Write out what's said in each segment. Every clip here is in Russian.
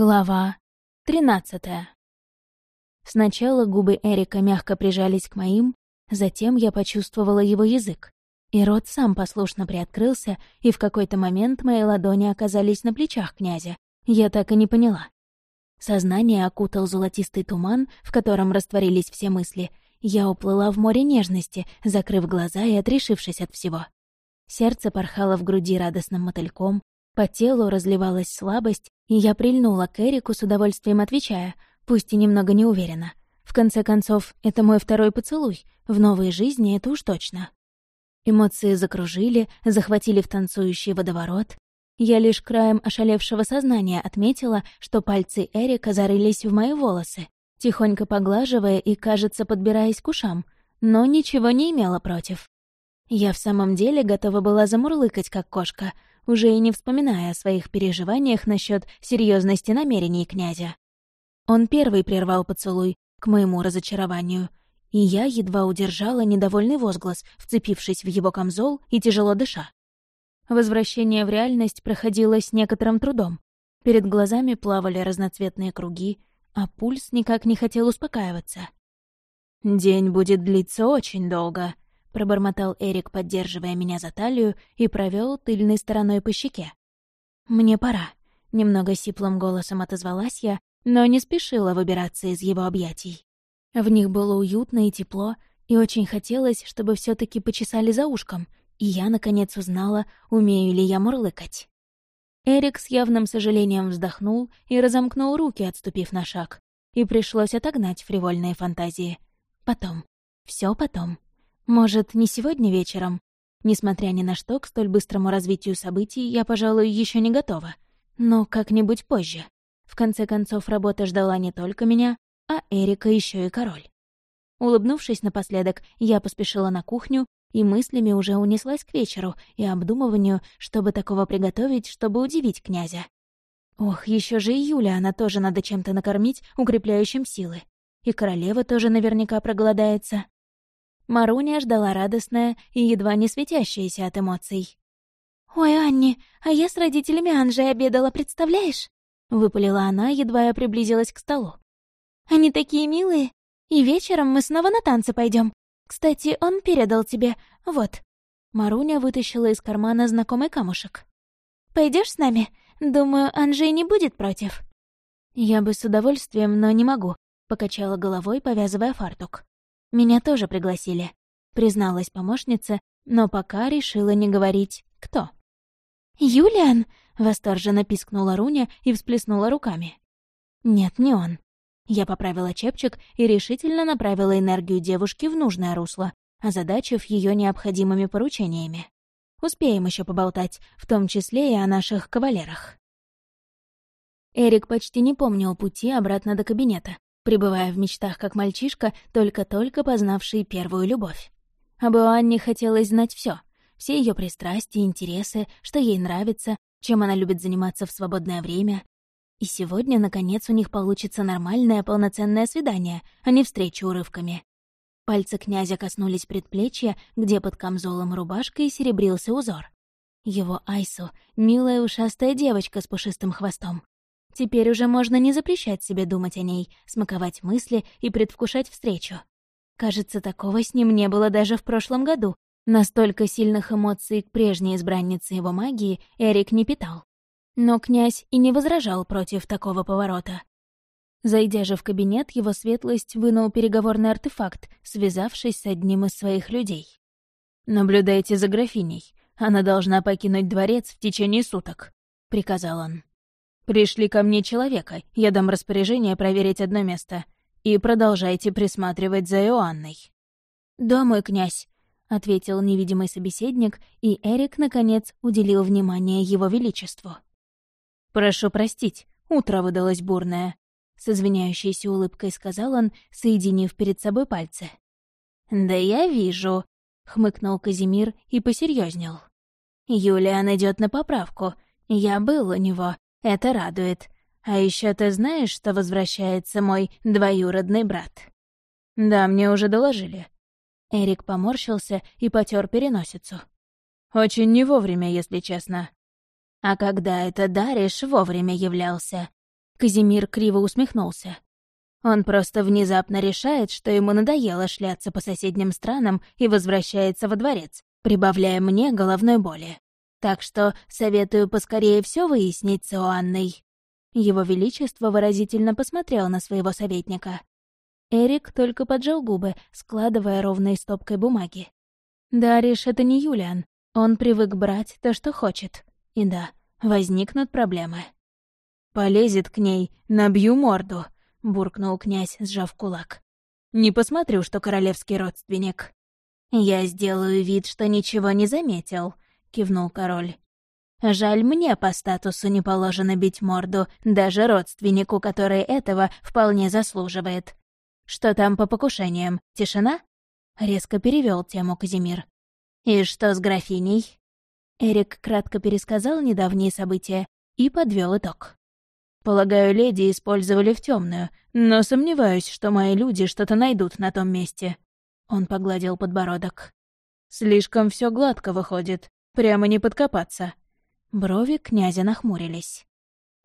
Глава тринадцатая. Сначала губы Эрика мягко прижались к моим, затем я почувствовала его язык, и рот сам послушно приоткрылся, и в какой-то момент мои ладони оказались на плечах князя. Я так и не поняла. Сознание окутал золотистый туман, в котором растворились все мысли. Я уплыла в море нежности, закрыв глаза и отрешившись от всего. Сердце порхало в груди радостным мотыльком, по телу разливалась слабость, и я прильнула к Эрику с удовольствием отвечая, пусть и немного неуверенно. В конце концов, это мой второй поцелуй, в новой жизни это уж точно. Эмоции закружили, захватили в танцующий водоворот. Я лишь краем ошалевшего сознания отметила, что пальцы Эрика зарылись в мои волосы, тихонько поглаживая и, кажется, подбираясь к ушам, но ничего не имела против. Я в самом деле готова была замурлыкать, как кошка, уже и не вспоминая о своих переживаниях насчет серьезности намерений князя. Он первый прервал поцелуй, к моему разочарованию, и я едва удержала недовольный возглас, вцепившись в его камзол и тяжело дыша. Возвращение в реальность проходило с некоторым трудом. Перед глазами плавали разноцветные круги, а пульс никак не хотел успокаиваться. «День будет длиться очень долго», — пробормотал Эрик, поддерживая меня за талию, и провел тыльной стороной по щеке. «Мне пора», — немного сиплым голосом отозвалась я, но не спешила выбираться из его объятий. В них было уютно и тепло, и очень хотелось, чтобы все таки почесали за ушком, и я, наконец, узнала, умею ли я мурлыкать. Эрик с явным сожалением вздохнул и разомкнул руки, отступив на шаг, и пришлось отогнать фривольные фантазии. Потом. все потом. Может, не сегодня вечером? Несмотря ни на что, к столь быстрому развитию событий я, пожалуй, еще не готова. Но как-нибудь позже. В конце концов, работа ждала не только меня, а Эрика еще и король. Улыбнувшись напоследок, я поспешила на кухню и мыслями уже унеслась к вечеру и обдумыванию, чтобы такого приготовить, чтобы удивить князя. Ох, еще же и Юля, она тоже надо чем-то накормить, укрепляющим силы. И королева тоже наверняка проголодается. Маруня ждала радостная и едва не светящаяся от эмоций. «Ой, Анни, а я с родителями Анжи обедала, представляешь?» — выпалила она, едва я приблизилась к столу. «Они такие милые, и вечером мы снова на танцы пойдем. Кстати, он передал тебе, вот». Маруня вытащила из кармана знакомый камушек. Пойдешь с нами? Думаю, Анжей не будет против». «Я бы с удовольствием, но не могу», — покачала головой, повязывая фартук. Меня тоже пригласили, призналась помощница, но пока решила не говорить «кто». «Юлиан!» — восторженно пискнула Руня и всплеснула руками. «Нет, не он». Я поправила чепчик и решительно направила энергию девушки в нужное русло, озадачив ее необходимыми поручениями. Успеем еще поболтать, в том числе и о наших кавалерах. Эрик почти не помнил пути обратно до кабинета, пребывая в мечтах как мальчишка, только-только познавший первую любовь. Об Иоанне хотелось знать все, все ее пристрастия, интересы, что ей нравится, чем она любит заниматься в свободное время. И сегодня, наконец, у них получится нормальное полноценное свидание, а не встреча урывками. Пальцы князя коснулись предплечья, где под камзолом рубашкой серебрился узор. Его Айсу — милая ушастая девочка с пушистым хвостом. Теперь уже можно не запрещать себе думать о ней, смаковать мысли и предвкушать встречу. Кажется, такого с ним не было даже в прошлом году. Настолько сильных эмоций к прежней избраннице его магии Эрик не питал. Но князь и не возражал против такого поворота. Зайдя же в кабинет, его светлость вынул переговорный артефакт, связавшись с одним из своих людей. «Наблюдайте за графиней. Она должна покинуть дворец в течение суток», — приказал он. Пришли ко мне человека, я дам распоряжение проверить одно место. И продолжайте присматривать за Иоанной». «Да, мой князь», — ответил невидимый собеседник, и Эрик, наконец, уделил внимание его величеству. «Прошу простить, утро выдалось бурное», — с извиняющейся улыбкой сказал он, соединив перед собой пальцы. «Да я вижу», — хмыкнул Казимир и посерьезнел. «Юлиан идет на поправку. Я был у него, это радует. А еще ты знаешь, что возвращается мой двоюродный брат?» «Да, мне уже доложили». Эрик поморщился и потер переносицу. «Очень не вовремя, если честно». «А когда это Дариш вовремя являлся?» Казимир криво усмехнулся. Он просто внезапно решает, что ему надоело шляться по соседним странам и возвращается во дворец, прибавляя мне головной боли. Так что советую поскорее все выяснить с Иоанной. Его Величество выразительно посмотрел на своего советника. Эрик только поджал губы, складывая ровной стопкой бумаги. Дариш — это не Юлиан. Он привык брать то, что хочет. И да, возникнут проблемы. «Полезет к ней, набью морду», — буркнул князь, сжав кулак. «Не посмотрю, что королевский родственник». «Я сделаю вид, что ничего не заметил», — кивнул король. «Жаль, мне по статусу не положено бить морду, даже родственнику, который этого вполне заслуживает. Что там по покушениям? Тишина?» Резко перевел тему Казимир. «И что с графиней?» Эрик кратко пересказал недавние события и подвел итог. Полагаю, леди использовали в темную, но сомневаюсь, что мои люди что-то найдут на том месте. Он погладил подбородок. Слишком все гладко выходит, прямо не подкопаться. Брови князя нахмурились.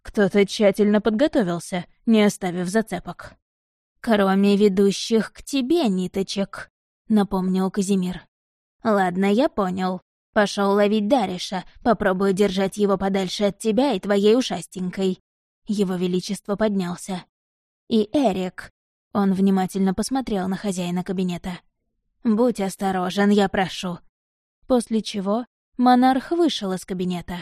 Кто-то тщательно подготовился, не оставив зацепок. «Кроме ведущих к тебе ниточек», — напомнил Казимир. «Ладно, я понял. Пошел ловить Дариша, попробую держать его подальше от тебя и твоей ушастенькой. Его Величество поднялся. «И Эрик!» Он внимательно посмотрел на хозяина кабинета. «Будь осторожен, я прошу». После чего монарх вышел из кабинета.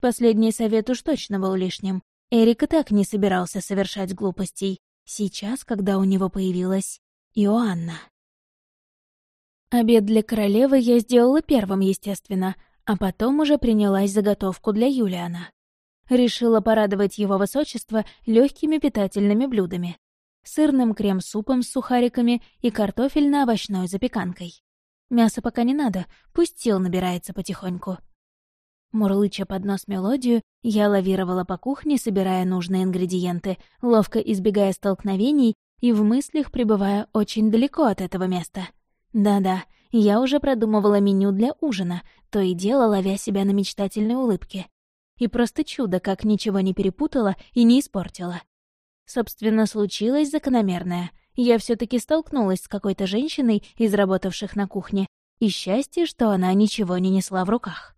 Последний совет уж точно был лишним. Эрик и так не собирался совершать глупостей. Сейчас, когда у него появилась Иоанна. Обед для королевы я сделала первым, естественно, а потом уже принялась заготовку для Юлиана решила порадовать его высочество легкими питательными блюдами. Сырным крем-супом с сухариками и картофельно-овощной запеканкой. Мяса пока не надо, пусть сил набирается потихоньку. Мурлыча под нос мелодию, я лавировала по кухне, собирая нужные ингредиенты, ловко избегая столкновений и в мыслях пребывая очень далеко от этого места. Да-да, я уже продумывала меню для ужина, то и дело ловя себя на мечтательной улыбке. И просто чудо, как ничего не перепутала и не испортила. Собственно, случилось закономерное. Я все таки столкнулась с какой-то женщиной из работавших на кухне, и счастье, что она ничего не несла в руках.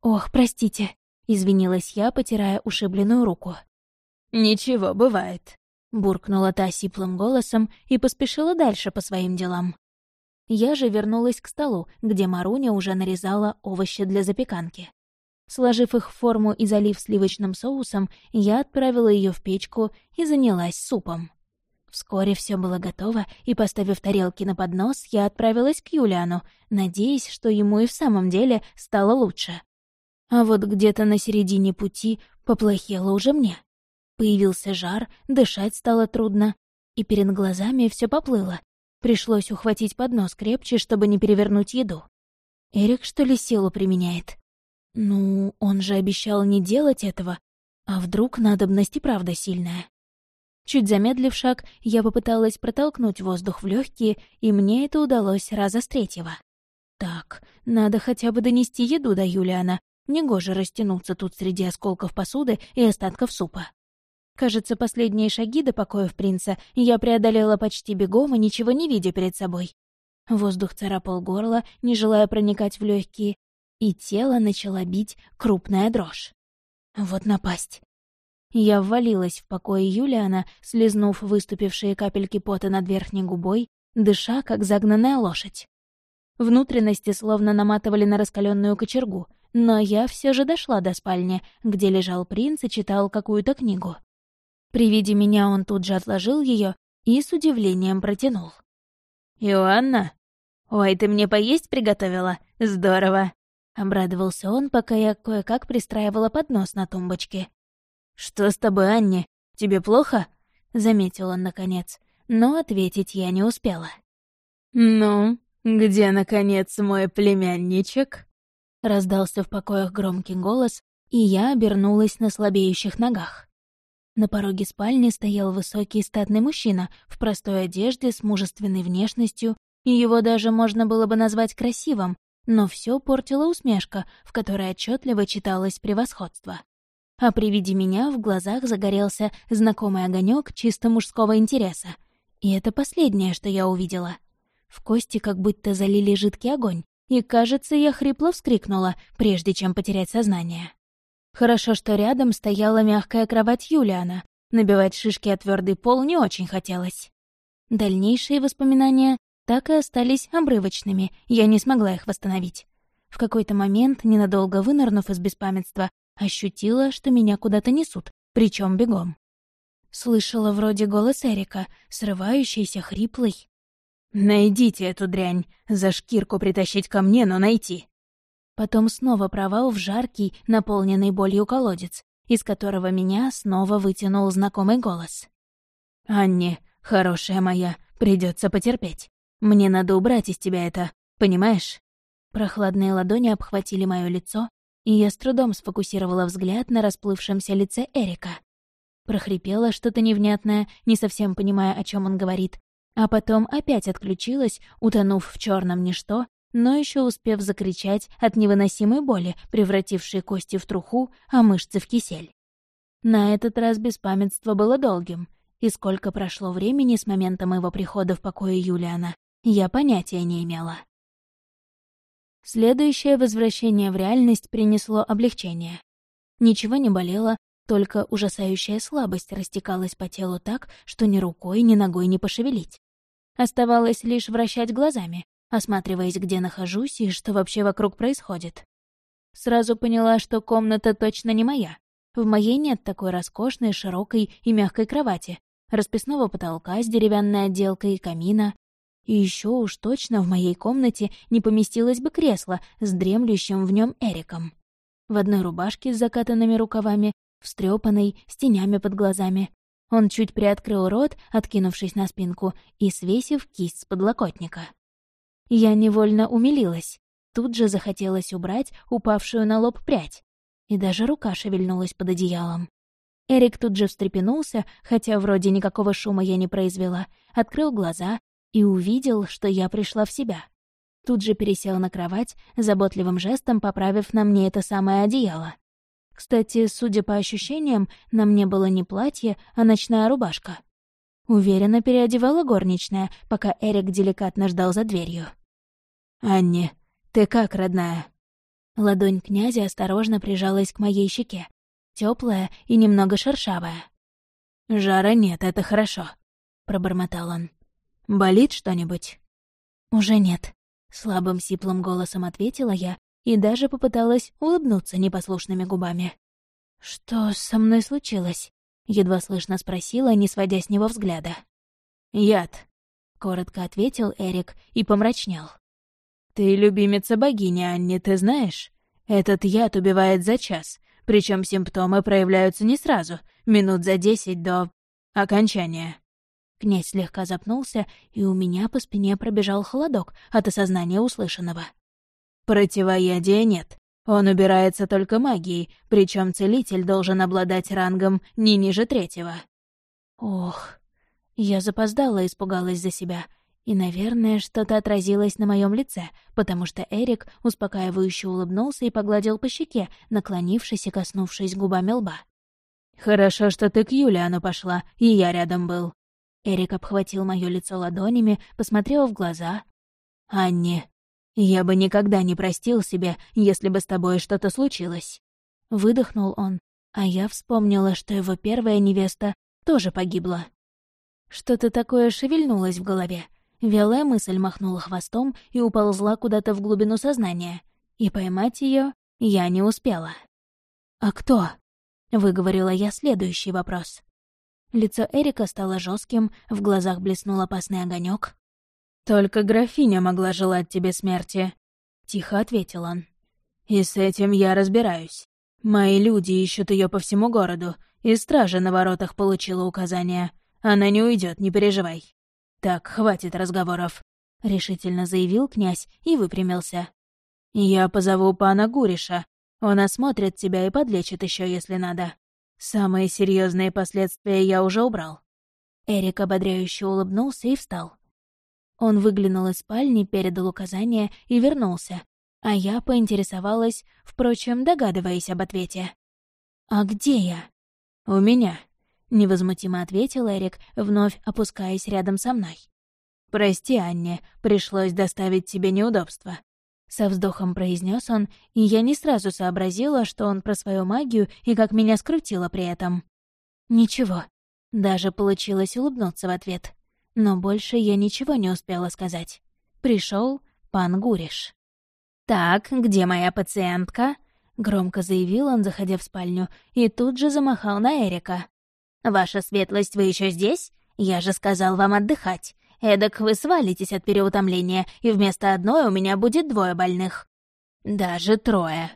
«Ох, простите», — извинилась я, потирая ушибленную руку. «Ничего, бывает», — буркнула та сиплым голосом и поспешила дальше по своим делам. Я же вернулась к столу, где Маруня уже нарезала овощи для запеканки. Сложив их в форму и залив сливочным соусом, я отправила ее в печку и занялась супом. Вскоре все было готово, и, поставив тарелки на поднос, я отправилась к Юлиану, надеясь, что ему и в самом деле стало лучше. А вот где-то на середине пути поплохело уже мне. Появился жар, дышать стало трудно, и перед глазами все поплыло. Пришлось ухватить поднос крепче, чтобы не перевернуть еду. Эрик, что ли, силу применяет? Ну, он же обещал не делать этого. А вдруг надобность и правда сильная? Чуть замедлив шаг, я попыталась протолкнуть воздух в легкие, и мне это удалось раза с третьего. Так, надо хотя бы донести еду до Юлиана. Негоже растянуться тут среди осколков посуды и остатков супа. Кажется, последние шаги до покоев принца я преодолела почти бегом и ничего не видя перед собой. Воздух царапал горло, не желая проникать в легкие, и тело начала бить крупная дрожь. Вот напасть. Я ввалилась в покое Юлиана, слезнув выступившие капельки пота над верхней губой, дыша, как загнанная лошадь. Внутренности словно наматывали на раскаленную кочергу, но я все же дошла до спальни, где лежал принц и читал какую-то книгу. При виде меня он тут же отложил ее и с удивлением протянул. «Иоанна? Ой, ты мне поесть приготовила? Здорово!» Обрадовался он, пока я кое-как пристраивала поднос на тумбочке. «Что с тобой, Анне? Тебе плохо?» — заметил он наконец, но ответить я не успела. «Ну, где, наконец, мой племянничек?» Раздался в покоях громкий голос, и я обернулась на слабеющих ногах. На пороге спальни стоял высокий статный мужчина в простой одежде с мужественной внешностью, и его даже можно было бы назвать красивым, но все портила усмешка, в которой отчетливо читалось превосходство. А при виде меня в глазах загорелся знакомый огонек чисто мужского интереса. И это последнее, что я увидела. В кости как будто залили жидкий огонь, и, кажется, я хрипло вскрикнула, прежде чем потерять сознание. Хорошо, что рядом стояла мягкая кровать Юлиана. Набивать шишки о твердый пол не очень хотелось. Дальнейшие воспоминания так и остались обрывочными, я не смогла их восстановить. В какой-то момент, ненадолго вынырнув из беспамятства, ощутила, что меня куда-то несут, причем бегом. Слышала вроде голос Эрика, срывающийся, хриплый. «Найдите эту дрянь, за шкирку притащить ко мне, но найти». Потом снова провал в жаркий, наполненный болью колодец, из которого меня снова вытянул знакомый голос. «Анни, хорошая моя, придется потерпеть. Мне надо убрать из тебя это, понимаешь?» Прохладные ладони обхватили мое лицо, и я с трудом сфокусировала взгляд на расплывшемся лице Эрика. Прохрипела что-то невнятное, не совсем понимая, о чем он говорит, а потом опять отключилась, утонув в черном ничто, но еще успев закричать от невыносимой боли, превратившей кости в труху, а мышцы в кисель. На этот раз беспамятство было долгим, и сколько прошло времени с момента моего прихода в покое Юлиана, я понятия не имела. Следующее возвращение в реальность принесло облегчение. Ничего не болело, только ужасающая слабость растекалась по телу так, что ни рукой, ни ногой не пошевелить. Оставалось лишь вращать глазами, осматриваясь, где нахожусь и что вообще вокруг происходит. Сразу поняла, что комната точно не моя. В моей нет такой роскошной, широкой и мягкой кровати, расписного потолка с деревянной отделкой и камина. И еще уж точно в моей комнате не поместилось бы кресло с дремлющим в нем Эриком. В одной рубашке с закатанными рукавами, встрепанной, с тенями под глазами. Он чуть приоткрыл рот, откинувшись на спинку, и свесив кисть с подлокотника. Я невольно умилилась. Тут же захотелось убрать упавшую на лоб прядь. И даже рука шевельнулась под одеялом. Эрик тут же встрепенулся, хотя вроде никакого шума я не произвела, открыл глаза и увидел, что я пришла в себя. Тут же пересел на кровать, заботливым жестом поправив на мне это самое одеяло. Кстати, судя по ощущениям, на мне было не платье, а ночная рубашка. Уверенно переодевала горничная, пока Эрик деликатно ждал за дверью. «Анни, ты как, родная?» Ладонь князя осторожно прижалась к моей щеке. теплая и немного шершавая. «Жара нет, это хорошо», — пробормотал он. «Болит что-нибудь?» «Уже нет», — слабым сиплым голосом ответила я и даже попыталась улыбнуться непослушными губами. «Что со мной случилось?» — едва слышно спросила, не сводя с него взгляда. «Яд», — коротко ответил Эрик и помрачнел. «Ты любимица богини, Анни, ты знаешь? Этот яд убивает за час, причем симптомы проявляются не сразу, минут за десять до... окончания». Князь слегка запнулся, и у меня по спине пробежал холодок от осознания услышанного. Противоядия нет. Он убирается только магией, причем целитель должен обладать рангом не ниже третьего. Ох, я запоздала и испугалась за себя. И, наверное, что-то отразилось на моем лице, потому что Эрик успокаивающе улыбнулся и погладил по щеке, наклонившись и коснувшись губами лба. «Хорошо, что ты к Юлиану пошла, и я рядом был». Эрик обхватил моё лицо ладонями, посмотрел в глаза. «Анни, я бы никогда не простил себе, если бы с тобой что-то случилось. Выдохнул он, а я вспомнила, что его первая невеста тоже погибла. Что-то такое шевельнулось в голове. Вялая мысль махнула хвостом и уползла куда-то в глубину сознания. И поймать ее я не успела. «А кто?» — выговорила я следующий вопрос. Лицо Эрика стало жестким, в глазах блеснул опасный огонек. «Только графиня могла желать тебе смерти», — тихо ответил он. «И с этим я разбираюсь. Мои люди ищут ее по всему городу, и стража на воротах получила указание. Она не уйдет, не переживай. Так, хватит разговоров», — решительно заявил князь и выпрямился. «Я позову пана Гуриша. Он осмотрит тебя и подлечит еще, если надо. Самые серьезные последствия я уже убрал». Эрик ободряюще улыбнулся и встал. Он выглянул из спальни, передал указания и вернулся, а я поинтересовалась, впрочем, догадываясь об ответе. «А где я?» «У меня», — невозмутимо ответил Эрик, вновь опускаясь рядом со мной. «Прости, Анне, пришлось доставить тебе неудобства». Со вздохом произнес он, и я не сразу сообразила, что он про свою магию и как меня скрутило при этом. «Ничего». Даже получилось улыбнуться в ответ. Но больше я ничего не успела сказать. Пришел пан Гуриш. «Так, где моя пациентка?» — громко заявил он, заходя в спальню, и тут же замахал на Эрика. «Ваша светлость, вы еще здесь? Я же сказал вам отдыхать. Эдак вы свалитесь от переутомления, и вместо одной у меня будет двое больных». «Даже трое».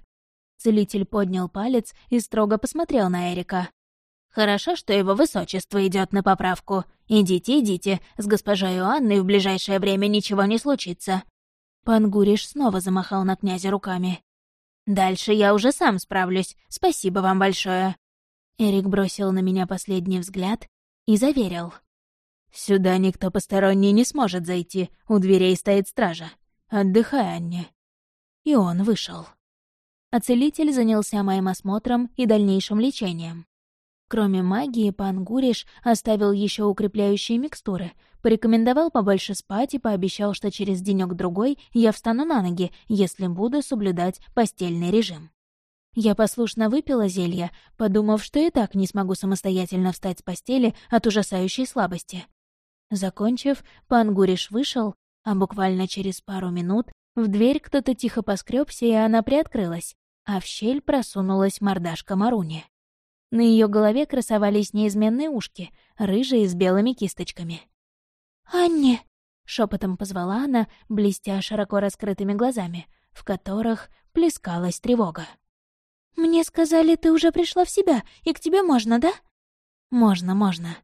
Целитель поднял палец и строго посмотрел на Эрика. «Хорошо, что его высочество идет на поправку. Идите, идите, с госпожой Иоанной в ближайшее время ничего не случится». Пан Гуриш снова замахал на князя руками. «Дальше я уже сам справлюсь. Спасибо вам большое». Эрик бросил на меня последний взгляд и заверил. «Сюда никто посторонний не сможет зайти, у дверей стоит стража. Отдыхай, Анне». И он вышел. А целитель занялся моим осмотром и дальнейшим лечением. Кроме магии, пан Гуриш оставил еще укрепляющие микстуры, порекомендовал побольше спать и пообещал, что через денек-другой я встану на ноги, если буду соблюдать постельный режим. Я послушно выпила зелье, подумав, что и так не смогу самостоятельно встать с постели от ужасающей слабости. Закончив, пан Гуриш вышел, а буквально через пару минут в дверь кто-то тихо поскребся, и она приоткрылась, а в щель просунулась мордашка Маруни. На ее голове красовались неизменные ушки, рыжие с белыми кисточками. «Анне!» — шепотом позвала она, блестя широко раскрытыми глазами, в которых плескалась тревога. «Мне сказали, ты уже пришла в себя, и к тебе можно, да?» «Можно, можно».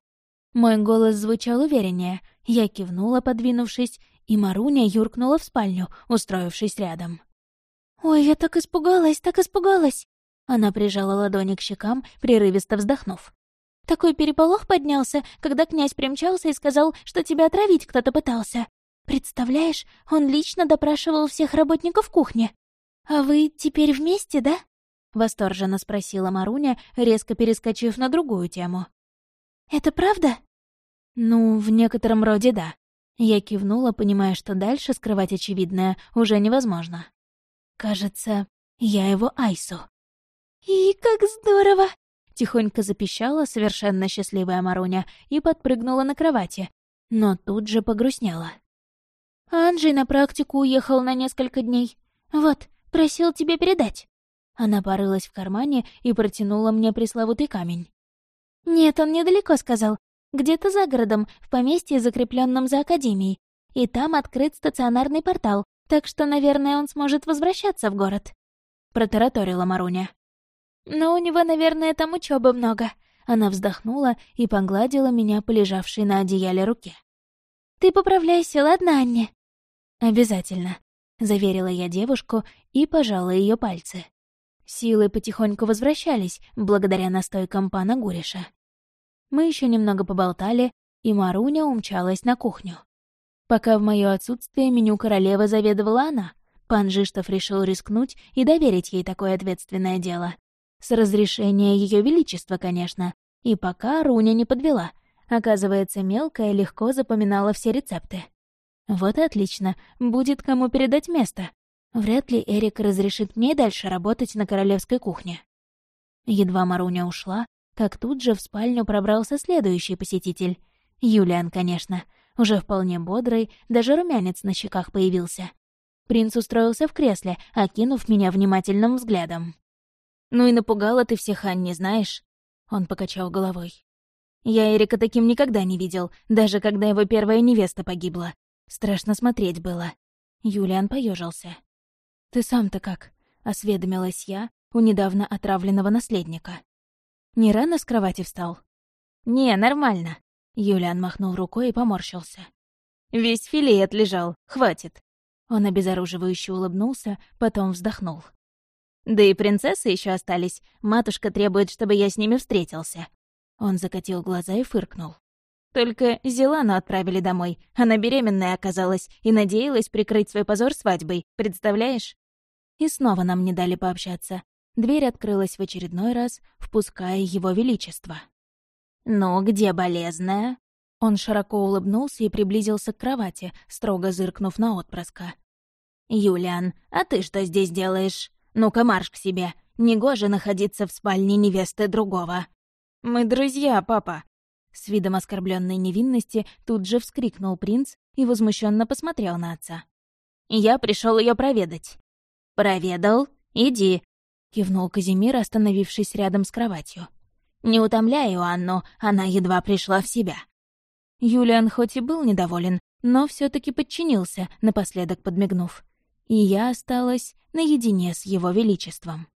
Мой голос звучал увереннее, я кивнула, подвинувшись, и Маруня юркнула в спальню, устроившись рядом. «Ой, я так испугалась, так испугалась!» Она прижала ладони к щекам, прерывисто вздохнув. «Такой переполох поднялся, когда князь примчался и сказал, что тебя отравить кто-то пытался. Представляешь, он лично допрашивал всех работников кухни. А вы теперь вместе, да?» Восторженно спросила Маруня, резко перескочив на другую тему. «Это правда?» «Ну, в некотором роде да». Я кивнула, понимая, что дальше скрывать очевидное уже невозможно. «Кажется, я его Айсу». «И как здорово!» — тихонько запищала совершенно счастливая Маруня и подпрыгнула на кровати, но тут же погрустнела. «Анджей на практику уехал на несколько дней. Вот, просил тебе передать». Она порылась в кармане и протянула мне пресловутый камень. «Нет, он недалеко сказал. Где-то за городом, в поместье, закрепленном за Академией. И там открыт стационарный портал, так что, наверное, он сможет возвращаться в город». Протараторила Маруня. Но у него, наверное, там учебы много. Она вздохнула и погладила меня по лежавшей на одеяле руке. «Ты поправляйся, ладно, Анне?» «Обязательно», — заверила я девушку и пожала ее пальцы. Силы потихоньку возвращались, благодаря настойкам пана Гуриша. Мы еще немного поболтали, и Маруня умчалась на кухню. Пока в мое отсутствие меню королевы заведовала она, пан Жиштов решил рискнуть и доверить ей такое ответственное дело. С разрешения Ее Величества, конечно. И пока Руня не подвела. Оказывается, мелкая легко запоминала все рецепты. Вот и отлично, будет кому передать место. Вряд ли Эрик разрешит мне дальше работать на королевской кухне. Едва Маруня ушла, как тут же в спальню пробрался следующий посетитель. Юлиан, конечно. Уже вполне бодрый, даже румянец на щеках появился. Принц устроился в кресле, окинув меня внимательным взглядом. «Ну и напугала ты всех, Анни, знаешь?» Он покачал головой. «Я Эрика таким никогда не видел, даже когда его первая невеста погибла. Страшно смотреть было». Юлиан поежился. «Ты сам-то как?» — осведомилась я у недавно отравленного наследника. «Не рано с кровати встал?» «Не, нормально», — Юлиан махнул рукой и поморщился. «Весь филей отлежал, хватит». Он обезоруживающе улыбнулся, потом вздохнул. Да и принцессы еще остались. Матушка требует, чтобы я с ними встретился». Он закатил глаза и фыркнул. Только Зелану отправили домой. Она беременная оказалась и надеялась прикрыть свой позор свадьбой, представляешь? И снова нам не дали пообщаться. Дверь открылась в очередной раз, впуская его величество. «Ну, где болезная?» Он широко улыбнулся и приблизился к кровати, строго зыркнув на отпрыска. «Юлиан, а ты что здесь делаешь? Ну-ка марш к себе. Негоже находиться в спальне невесты другого». «Мы друзья, папа». С видом оскорбленной невинности тут же вскрикнул принц и возмущенно посмотрел на отца. «Я пришел ее проведать». «Проведал? Иди», — кивнул Казимир, остановившись рядом с кроватью. «Не утомляй Анну, она едва пришла в себя». Юлиан хоть и был недоволен, но все таки подчинился, напоследок подмигнув. И я осталась наедине с его величеством.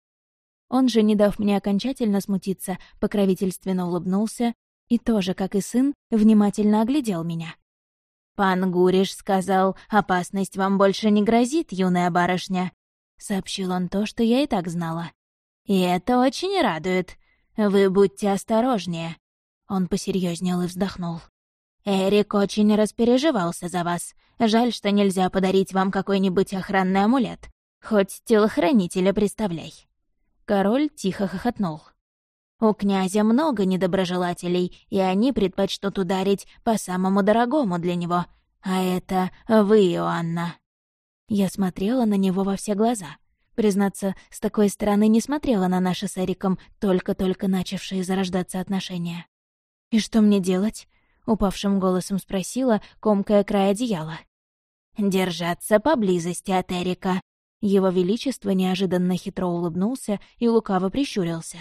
Он же, не дав мне окончательно смутиться, покровительственно улыбнулся и тоже, как и сын, внимательно оглядел меня. «Пан Гуриш сказал, опасность вам больше не грозит, юная барышня», — сообщил он то, что я и так знала. «И это очень радует. Вы будьте осторожнее». Он посерьезнел и вздохнул. Эрик очень распереживался за вас. Жаль, что нельзя подарить вам какой-нибудь охранный амулет. Хоть телохранителя представляй». Король тихо хохотнул. «У князя много недоброжелателей, и они предпочтут ударить по самому дорогому для него. А это вы, Иоанна». Я смотрела на него во все глаза. Признаться, с такой стороны не смотрела на наши с Эриком только-только начавшие зарождаться отношения. «И что мне делать?» упавшим голосом спросила, комкая край одеяла. «Держаться поблизости от Эрика». Его Величество неожиданно хитро улыбнулся и лукаво прищурился.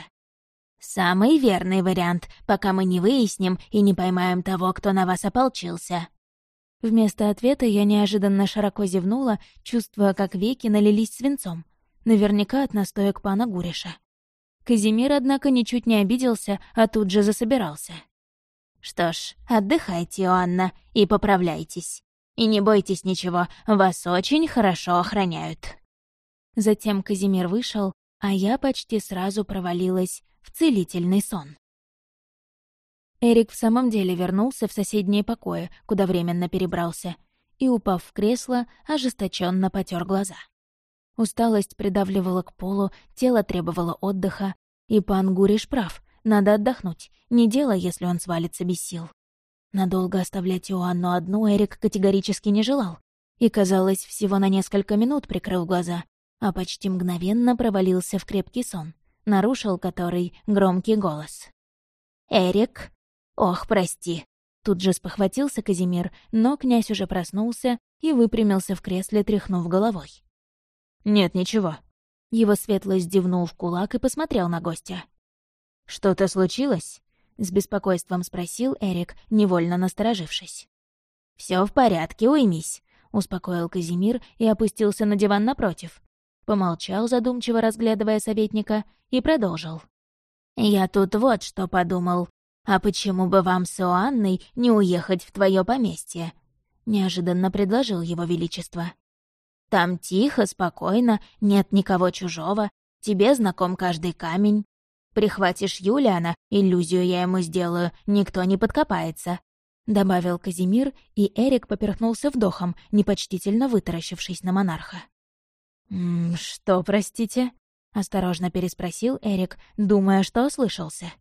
«Самый верный вариант, пока мы не выясним и не поймаем того, кто на вас ополчился». Вместо ответа я неожиданно широко зевнула, чувствуя, как веки налились свинцом. Наверняка от настоек пана Гуриша. Казимир, однако, ничуть не обиделся, а тут же засобирался. Что ж, отдыхайте, Иоанна, и поправляйтесь. И не бойтесь ничего, вас очень хорошо охраняют». Затем Казимир вышел, а я почти сразу провалилась в целительный сон. Эрик в самом деле вернулся в соседние покои, куда временно перебрался, и, упав в кресло, ожесточенно потер глаза. Усталость придавливала к полу, тело требовало отдыха, и пан Гуриш прав. Надо отдохнуть. Не дело, если он свалится без сил. Надолго оставлять Иоанну одну Эрик категорически не желал. И, казалось, всего на несколько минут прикрыл глаза, а почти мгновенно провалился в крепкий сон, нарушил который громкий голос. «Эрик? Ох, прости!» Тут же спохватился Казимир, но князь уже проснулся и выпрямился в кресле, тряхнув головой. «Нет, ничего». Его светлость дивнул в кулак и посмотрел на гостя. «Что-то случилось?» — с беспокойством спросил Эрик, невольно насторожившись. Все в порядке, уймись», — успокоил Казимир и опустился на диван напротив. Помолчал, задумчиво разглядывая советника, и продолжил. «Я тут вот что подумал. А почему бы вам с Иоанной не уехать в твое поместье?» — неожиданно предложил его величество. «Там тихо, спокойно, нет никого чужого, тебе знаком каждый камень, Прихватишь Юлиана, иллюзию я ему сделаю, никто не подкопается», — добавил Казимир, и Эрик поперхнулся вдохом, непочтительно вытаращившись на монарха. «М -м, «Что, простите?» — осторожно переспросил Эрик, думая, что ослышался.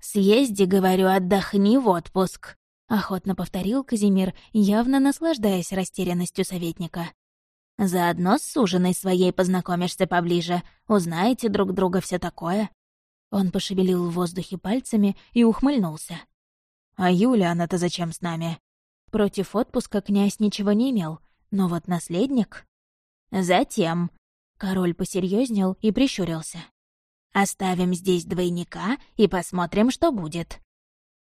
«Съезди, говорю, отдохни в отпуск», — охотно повторил Казимир, явно наслаждаясь растерянностью советника. «Заодно с суженой своей познакомишься поближе, узнаете друг друга все такое. Он пошевелил в воздухе пальцами и ухмыльнулся. «А Юля, она-то зачем с нами?» Против отпуска князь ничего не имел, но вот наследник... «Затем...» Король посерьезнел и прищурился. «Оставим здесь двойника и посмотрим, что будет».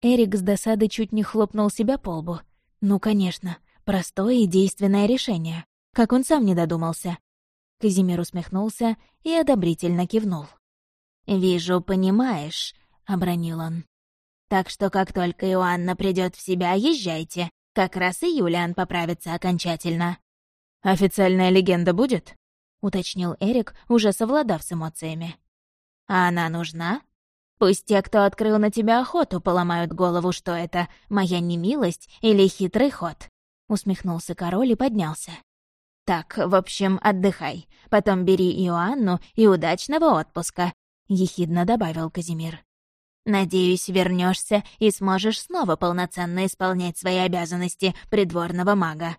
Эрик с досады чуть не хлопнул себя по лбу. Ну, конечно, простое и действенное решение. Как он сам не додумался. Казимир усмехнулся и одобрительно кивнул. «Вижу, понимаешь», — обронил он. «Так что как только Иоанна придет в себя, езжайте. Как раз и Юлиан поправится окончательно». «Официальная легенда будет?» — уточнил Эрик, уже совладав с эмоциями. «А она нужна? Пусть те, кто открыл на тебя охоту, поломают голову, что это моя немилость или хитрый ход», — усмехнулся король и поднялся. Так, в общем, отдыхай. Потом бери Иоанну и удачного отпуска», — ехидно добавил Казимир. «Надеюсь, вернешься и сможешь снова полноценно исполнять свои обязанности придворного мага».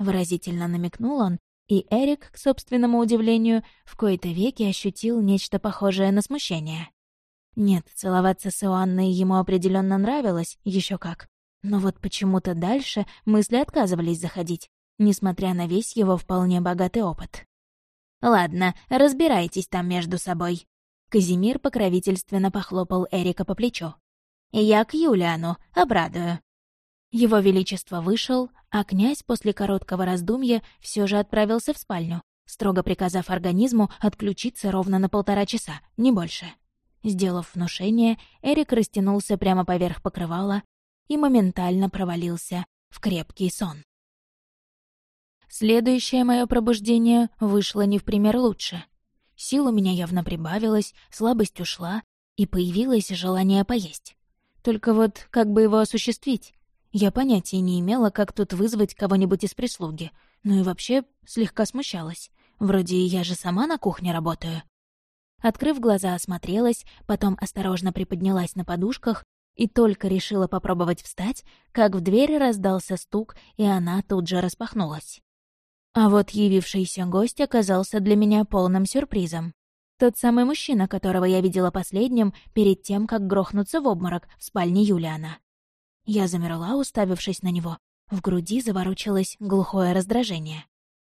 Выразительно намекнул он, и Эрик, к собственному удивлению, в кои-то веки ощутил нечто похожее на смущение. Нет, целоваться с Иоанной ему определенно нравилось, еще как. Но вот почему-то дальше мысли отказывались заходить, несмотря на весь его вполне богатый опыт. «Ладно, разбирайтесь там между собой». Казимир покровительственно похлопал Эрика по плечу. «Я к Юлиану, обрадую». Его Величество вышел, а князь после короткого раздумья все же отправился в спальню, строго приказав организму отключиться ровно на полтора часа, не больше. Сделав внушение, Эрик растянулся прямо поверх покрывала и моментально провалился в крепкий сон. Следующее мое пробуждение вышло не в пример лучше. Сил у меня явно прибавилась, слабость ушла, и появилось желание поесть. Только вот как бы его осуществить? Я понятия не имела, как тут вызвать кого-нибудь из прислуги, ну и вообще слегка смущалась. Вроде я же сама на кухне работаю. Открыв глаза, осмотрелась, потом осторожно приподнялась на подушках и только решила попробовать встать, как в двери раздался стук, и она тут же распахнулась. А вот явившийся гость оказался для меня полным сюрпризом. Тот самый мужчина, которого я видела последним, перед тем, как грохнуться в обморок в спальне Юлиана. Я замерла, уставившись на него. В груди заворочилось глухое раздражение.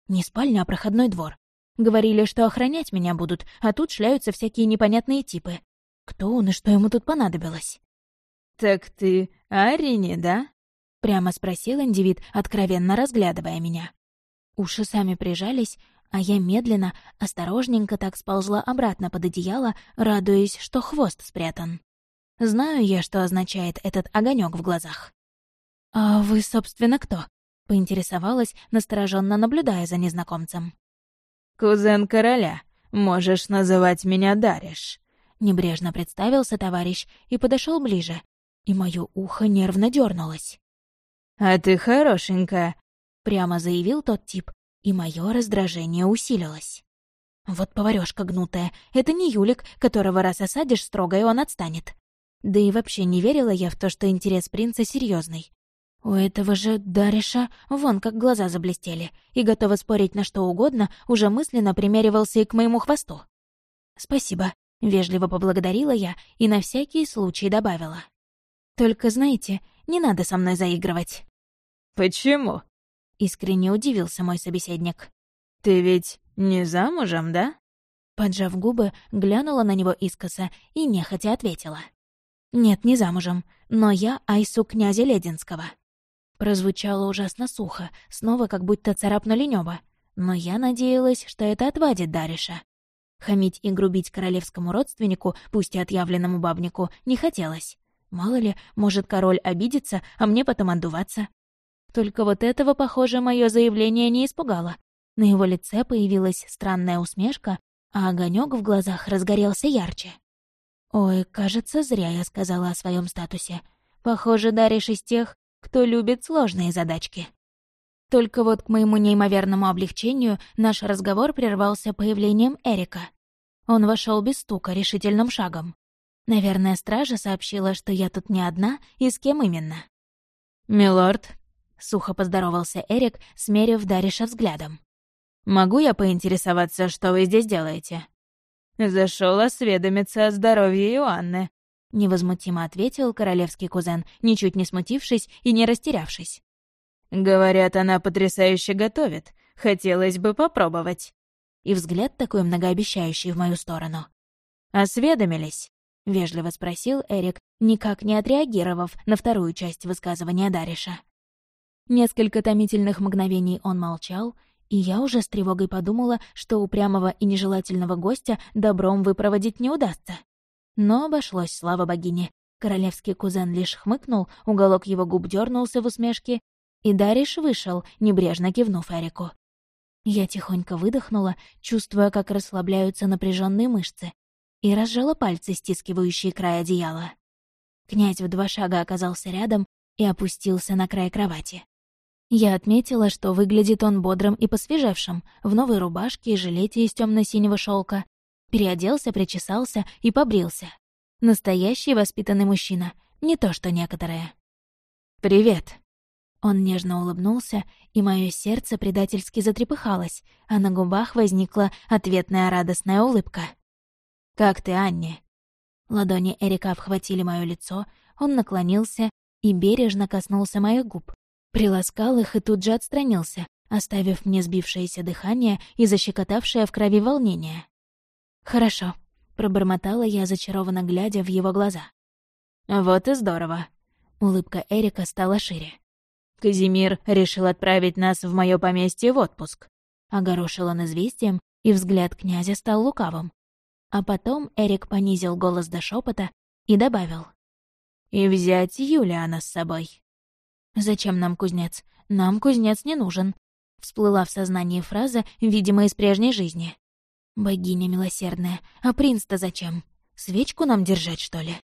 Не спальня, а проходной двор. Говорили, что охранять меня будут, а тут шляются всякие непонятные типы. Кто он и что ему тут понадобилось? «Так ты Арини, да?» — прямо спросил индивид, откровенно разглядывая меня. Уши сами прижались, а я медленно, осторожненько так сползла обратно под одеяло, радуясь, что хвост спрятан. Знаю я, что означает этот огонек в глазах. «А вы, собственно, кто?» — поинтересовалась, настороженно наблюдая за незнакомцем. «Кузен короля. Можешь называть меня Дариш», — небрежно представился товарищ и подошел ближе, и мое ухо нервно дернулось. «А ты хорошенькая, прямо заявил тот тип, и мое раздражение усилилось. Вот поварёшка гнутая, это не Юлик, которого раз осадишь строго, и он отстанет. Да и вообще не верила я в то, что интерес принца серьезный. У этого же Дариша вон как глаза заблестели, и готова спорить на что угодно, уже мысленно примеривался и к моему хвосту. «Спасибо», — вежливо поблагодарила я и на всякий случай добавила. «Только знаете, не надо со мной заигрывать». «Почему?» Искренне удивился мой собеседник. «Ты ведь не замужем, да?» Поджав губы, глянула на него искоса и нехотя ответила. «Нет, не замужем, но я Айсу князя Лединского». Прозвучало ужасно сухо, снова как будто царапнули небо. Но я надеялась, что это отвадит Дариша. Хамить и грубить королевскому родственнику, пусть и отъявленному бабнику, не хотелось. Мало ли, может, король обидится, а мне потом отдуваться. Только вот этого, похоже, мое заявление не испугало. На его лице появилась странная усмешка, а огонек в глазах разгорелся ярче. «Ой, кажется, зря я сказала о своем статусе. Похоже, Дариш из тех, кто любит сложные задачки». Только вот к моему неимоверному облегчению наш разговор прервался появлением Эрика. Он вошел без стука, решительным шагом. Наверное, стража сообщила, что я тут не одна, и с кем именно. «Милорд, — сухо поздоровался Эрик, смерив Дариша взглядом. «Могу я поинтересоваться, что вы здесь делаете?» Зашел осведомиться о здоровье Иоанны», — невозмутимо ответил королевский кузен, ничуть не смутившись и не растерявшись. «Говорят, она потрясающе готовит. Хотелось бы попробовать». И взгляд такой многообещающий в мою сторону. «Осведомились?» — вежливо спросил Эрик, никак не отреагировав на вторую часть высказывания Дариша. Несколько томительных мгновений он молчал, и я уже с тревогой подумала, что упрямого и нежелательного гостя добром выпроводить не удастся. Но обошлось, слава богине. Королевский кузен лишь хмыкнул, уголок его губ дернулся в усмешке, и Дариш вышел, небрежно кивнув Эрику. Я тихонько выдохнула, чувствуя, как расслабляются напряженные мышцы, и разжала пальцы, стискивающие край одеяла. Князь в два шага оказался рядом и опустился на край кровати. Я отметила, что выглядит он бодрым и посвежевшим, в новой рубашке и жилете из темно синего шелка. Переоделся, причесался и побрился. Настоящий воспитанный мужчина, не то что некоторые. «Привет!» Он нежно улыбнулся, и мое сердце предательски затрепыхалось, а на губах возникла ответная радостная улыбка. «Как ты, Анни?» Ладони Эрика обхватили мое лицо, он наклонился и бережно коснулся моих губ. Приласкал их и тут же отстранился, оставив мне сбившееся дыхание и защекотавшее в крови волнение. «Хорошо», — пробормотала я, зачарованно глядя в его глаза. «Вот и здорово». Улыбка Эрика стала шире. Казимир решил отправить нас в мое поместье в отпуск. Огорошил он известием, и взгляд князя стал лукавым. А потом Эрик понизил голос до шепота и добавил. «И взять Юлиана с собой». «Зачем нам кузнец? Нам кузнец не нужен», — всплыла в сознании фраза, видимо, из прежней жизни. «Богиня милосердная, а принц-то зачем? Свечку нам держать, что ли?»